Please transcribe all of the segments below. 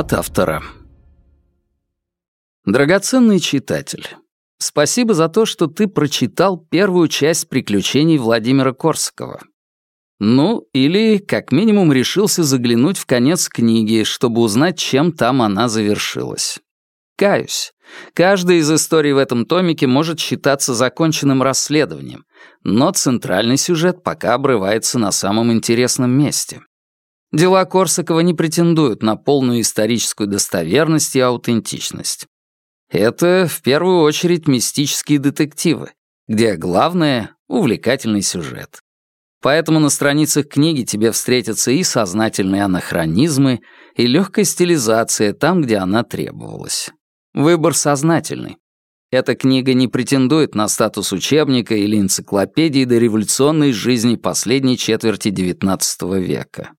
От автора. Драгоценный читатель, спасибо за то, что ты прочитал первую часть приключений Владимира Корсакова. Ну, или, как минимум, решился заглянуть в конец книги, чтобы узнать, чем там она завершилась. Каюсь. Каждая из историй в этом томике может считаться законченным расследованием, но центральный сюжет пока обрывается на самом интересном месте. Дела Корсакова не претендуют на полную историческую достоверность и аутентичность. Это, в первую очередь, мистические детективы, где главное — увлекательный сюжет. Поэтому на страницах книги тебе встретятся и сознательные анахронизмы, и легкая стилизация там, где она требовалась. Выбор сознательный. Эта книга не претендует на статус учебника или энциклопедии дореволюционной жизни последней четверти XIX века.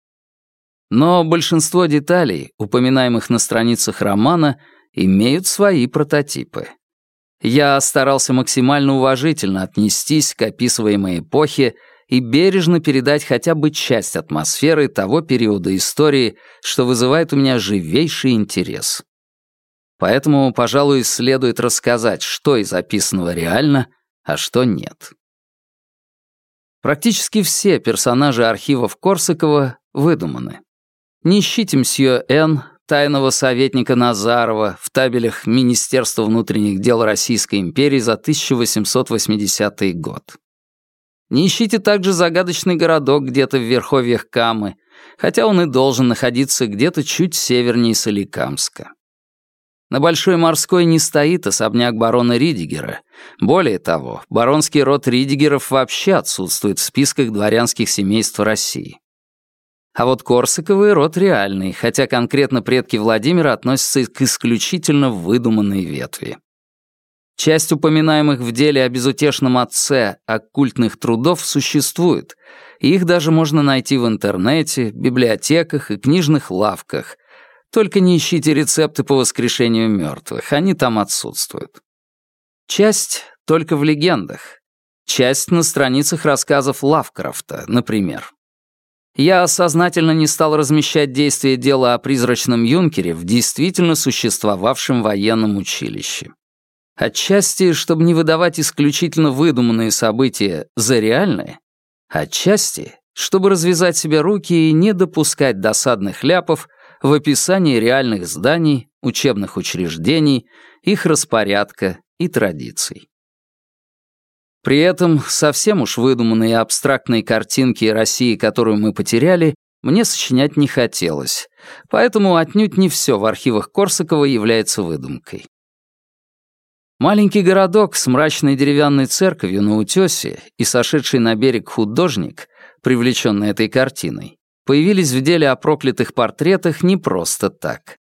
Но большинство деталей, упоминаемых на страницах романа, имеют свои прототипы. Я старался максимально уважительно отнестись к описываемой эпохе и бережно передать хотя бы часть атмосферы того периода истории, что вызывает у меня живейший интерес. Поэтому, пожалуй, следует рассказать, что из описанного реально, а что нет. Практически все персонажи архивов Корсакова выдуманы. Не ищите мсье Н, тайного советника Назарова в табелях Министерства внутренних дел Российской империи за 1880 год. Не ищите также загадочный городок где-то в верховьях Камы, хотя он и должен находиться где-то чуть севернее Соликамска. На Большой Морской не стоит особняк барона Ридигера. Более того, баронский род Ридигеров вообще отсутствует в списках дворянских семейств России. А вот Корсаковый род реальный, хотя конкретно предки Владимира относятся к исключительно выдуманной ветви. Часть упоминаемых в деле о безутешном отце оккультных трудов существует, их даже можно найти в интернете, библиотеках и книжных лавках. Только не ищите рецепты по воскрешению мертвых, они там отсутствуют. Часть только в легендах. Часть на страницах рассказов Лавкрафта, например. Я сознательно не стал размещать действие дела о призрачном юнкере в действительно существовавшем военном училище. Отчасти, чтобы не выдавать исключительно выдуманные события за реальные, отчасти, чтобы развязать себе руки и не допускать досадных ляпов в описании реальных зданий, учебных учреждений, их распорядка и традиций. При этом совсем уж выдуманные абстрактные картинки России, которую мы потеряли, мне сочинять не хотелось, поэтому отнюдь не все в архивах Корсакова является выдумкой. Маленький городок с мрачной деревянной церковью на утёсе и сошедший на берег художник, привлеченный этой картиной, появились в деле о проклятых портретах не просто так.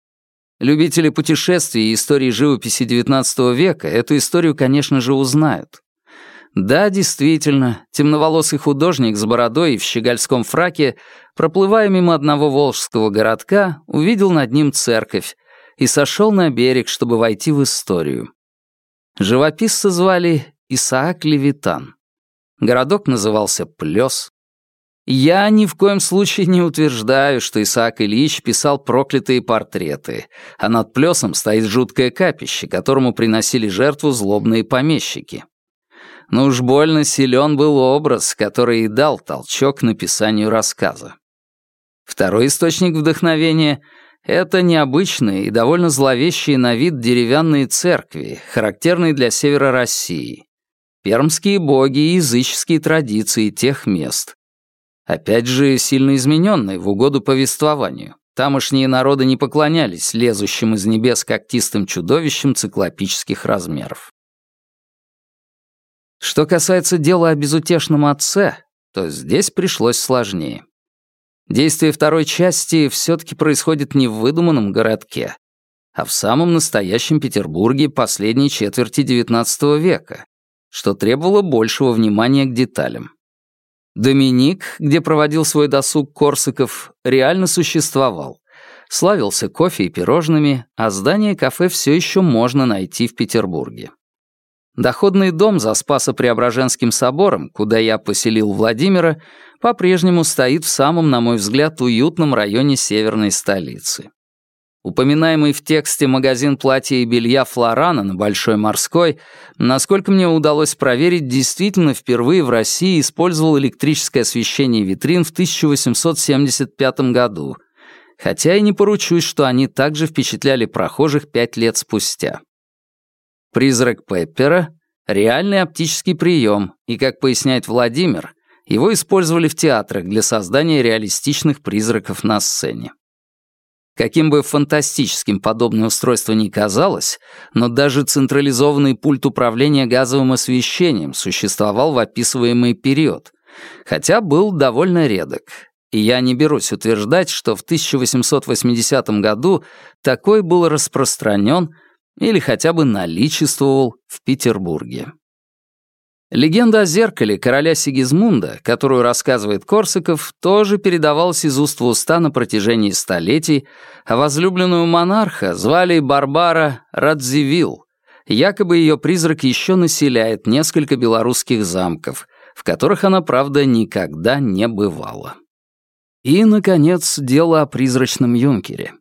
Любители путешествий и истории живописи XIX века эту историю, конечно же, узнают. Да, действительно, темноволосый художник с бородой и в щегольском фраке, проплывая мимо одного волжского городка, увидел над ним церковь и сошел на берег, чтобы войти в историю. Живописца звали Исаак Левитан. Городок назывался Плес. Я ни в коем случае не утверждаю, что Исаак Ильич писал проклятые портреты, а над Плесом стоит жуткое капище, которому приносили жертву злобные помещики но уж больно силен был образ, который и дал толчок написанию рассказа. Второй источник вдохновения — это необычные и довольно зловещие на вид деревянные церкви, характерные для севера России, пермские боги и языческие традиции тех мест. Опять же, сильно измененные в угоду повествованию. Тамошние народы не поклонялись лезущим из небес когтистым чудовищам циклопических размеров. Что касается дела о безутешном отце, то здесь пришлось сложнее. Действие второй части все-таки происходит не в выдуманном городке, а в самом настоящем Петербурге последней четверти XIX века, что требовало большего внимания к деталям. Доминик, где проводил свой досуг Корсаков, реально существовал. Славился кофе и пирожными, а здание кафе все еще можно найти в Петербурге. Доходный дом за Спасо-Преображенским собором, куда я поселил Владимира, по-прежнему стоит в самом, на мой взгляд, уютном районе северной столицы. упоминаемый в тексте магазин платья и белья Флорана на Большой Морской, насколько мне удалось проверить, действительно впервые в России использовал электрическое освещение витрин в 1875 году, хотя и не поручусь, что они также впечатляли прохожих пять лет спустя. Призрак Пеппера — реальный оптический прием, и, как поясняет Владимир, его использовали в театрах для создания реалистичных призраков на сцене. Каким бы фантастическим подобное устройство ни казалось, но даже централизованный пульт управления газовым освещением существовал в описываемый период, хотя был довольно редок. И я не берусь утверждать, что в 1880 году такой был распространен или хотя бы наличествовал в Петербурге. Легенда о зеркале короля Сигизмунда, которую рассказывает Корсаков, тоже передавалась из уст в уста на протяжении столетий, а возлюбленную монарха звали Барбара Радзивилл. Якобы ее призрак еще населяет несколько белорусских замков, в которых она, правда, никогда не бывала. И, наконец, дело о призрачном юнкере.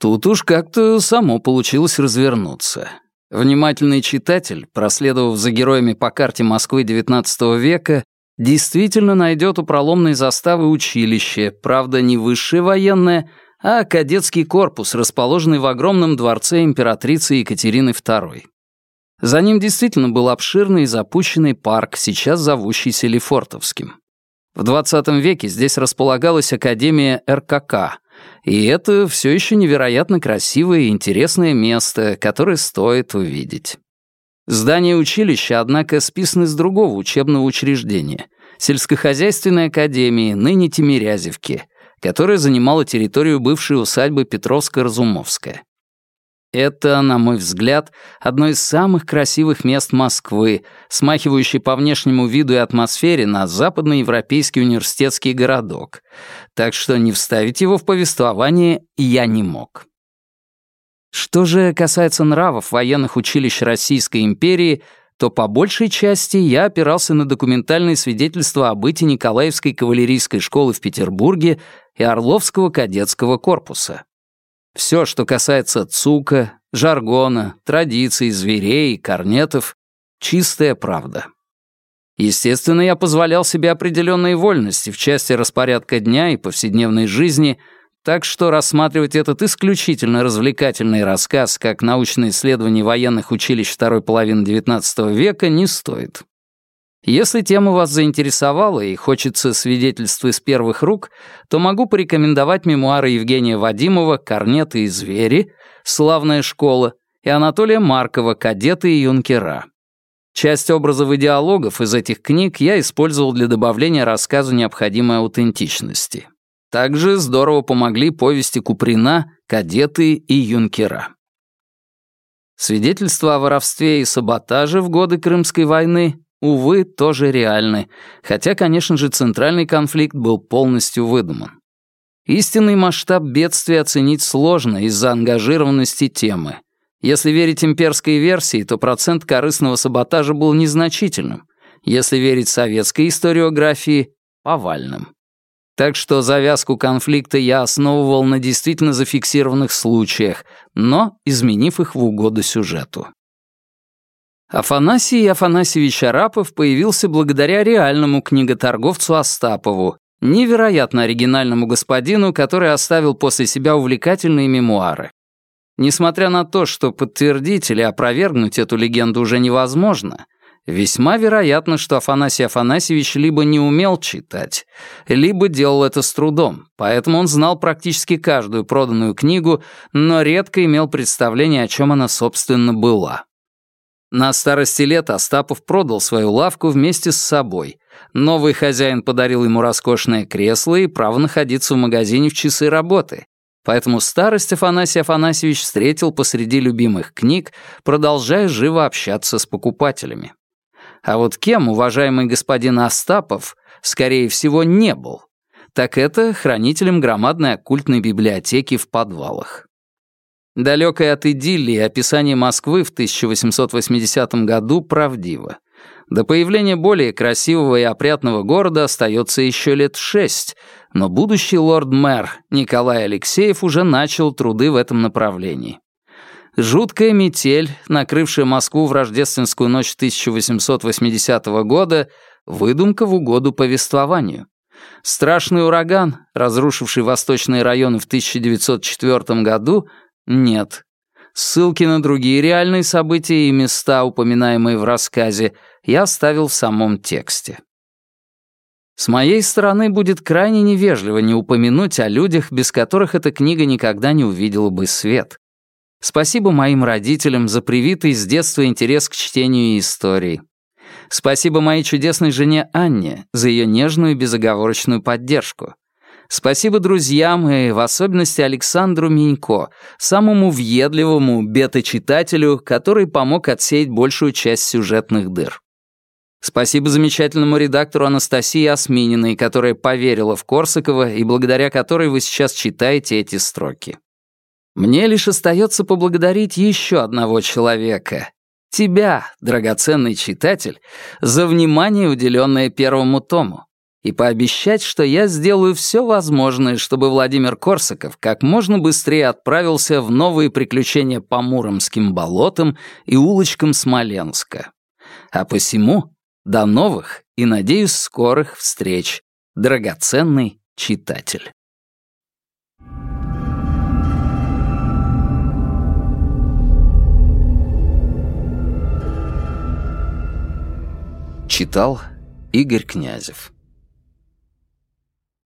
Тут уж как-то само получилось развернуться. Внимательный читатель, проследовав за героями по карте Москвы XIX века, действительно найдет у проломной заставы училище, правда, не высшее военное, а кадетский корпус, расположенный в огромном дворце императрицы Екатерины II. За ним действительно был обширный и запущенный парк, сейчас зовущийся Лефортовским. В 20 веке здесь располагалась Академия РКК, и это все еще невероятно красивое и интересное место, которое стоит увидеть. Здание училища, однако, списано из другого учебного учреждения — сельскохозяйственной академии, ныне Тимирязевки, которая занимала территорию бывшей усадьбы Петровско-Разумовская. Это, на мой взгляд, одно из самых красивых мест Москвы, смахивающее по внешнему виду и атмосфере на западноевропейский университетский городок, так что не вставить его в повествование я не мог. Что же касается нравов военных училищ Российской империи, то по большей части я опирался на документальные свидетельства о быте Николаевской кавалерийской школы в Петербурге и Орловского кадетского корпуса. Все, что касается цука, жаргона, традиций, зверей, корнетов — чистая правда. Естественно, я позволял себе определенные вольности в части распорядка дня и повседневной жизни, так что рассматривать этот исключительно развлекательный рассказ как научное исследование военных училищ второй половины XIX века не стоит. Если тема вас заинтересовала и хочется свидетельств из первых рук, то могу порекомендовать мемуары Евгения Вадимова «Корнеты и звери», «Славная школа» и Анатолия Маркова «Кадеты и юнкера». Часть образов и диалогов из этих книг я использовал для добавления рассказу необходимой аутентичности. Также здорово помогли повести Куприна «Кадеты и юнкера». Свидетельства о воровстве и саботаже в годы Крымской войны увы, тоже реальны, хотя, конечно же, центральный конфликт был полностью выдуман. Истинный масштаб бедствия оценить сложно из-за ангажированности темы. Если верить имперской версии, то процент корыстного саботажа был незначительным, если верить советской историографии — повальным. Так что завязку конфликта я основывал на действительно зафиксированных случаях, но изменив их в угоду сюжету. Афанасий Афанасьевич Арапов появился благодаря реальному книготорговцу Остапову, невероятно оригинальному господину, который оставил после себя увлекательные мемуары. Несмотря на то, что подтвердить или опровергнуть эту легенду уже невозможно, весьма вероятно, что Афанасий Афанасьевич либо не умел читать, либо делал это с трудом, поэтому он знал практически каждую проданную книгу, но редко имел представление, о чем она, собственно, была. На старости лет Остапов продал свою лавку вместе с собой. Новый хозяин подарил ему роскошное кресло и право находиться в магазине в часы работы. Поэтому старость Афанасий Афанасьевич встретил посреди любимых книг, продолжая живо общаться с покупателями. А вот кем уважаемый господин Остапов, скорее всего, не был, так это хранителем громадной оккультной библиотеки в подвалах. Далекое от идиллии описание Москвы в 1880 году правдиво. До появления более красивого и опрятного города остается еще лет шесть, но будущий лорд-мэр Николай Алексеев уже начал труды в этом направлении. Жуткая метель, накрывшая Москву в рождественскую ночь 1880 года, выдумка в угоду повествованию. Страшный ураган, разрушивший восточные районы в 1904 году, нет. Ссылки на другие реальные события и места, упоминаемые в рассказе, я оставил в самом тексте. С моей стороны будет крайне невежливо не упомянуть о людях, без которых эта книга никогда не увидела бы свет. Спасибо моим родителям за привитый с детства интерес к чтению и истории. Спасибо моей чудесной жене Анне за ее нежную и безоговорочную поддержку. Спасибо друзьям и в особенности Александру Минько, самому въедливому бета-читателю, который помог отсеять большую часть сюжетных дыр. Спасибо замечательному редактору Анастасии Осмининой, которая поверила в Корсакова и благодаря которой вы сейчас читаете эти строки. Мне лишь остается поблагодарить еще одного человека. Тебя, драгоценный читатель, за внимание, уделенное первому тому и пообещать, что я сделаю все возможное, чтобы Владимир Корсаков как можно быстрее отправился в новые приключения по Муромским болотам и улочкам Смоленска. А посему до новых и, надеюсь, скорых встреч, драгоценный читатель. Читал Игорь Князев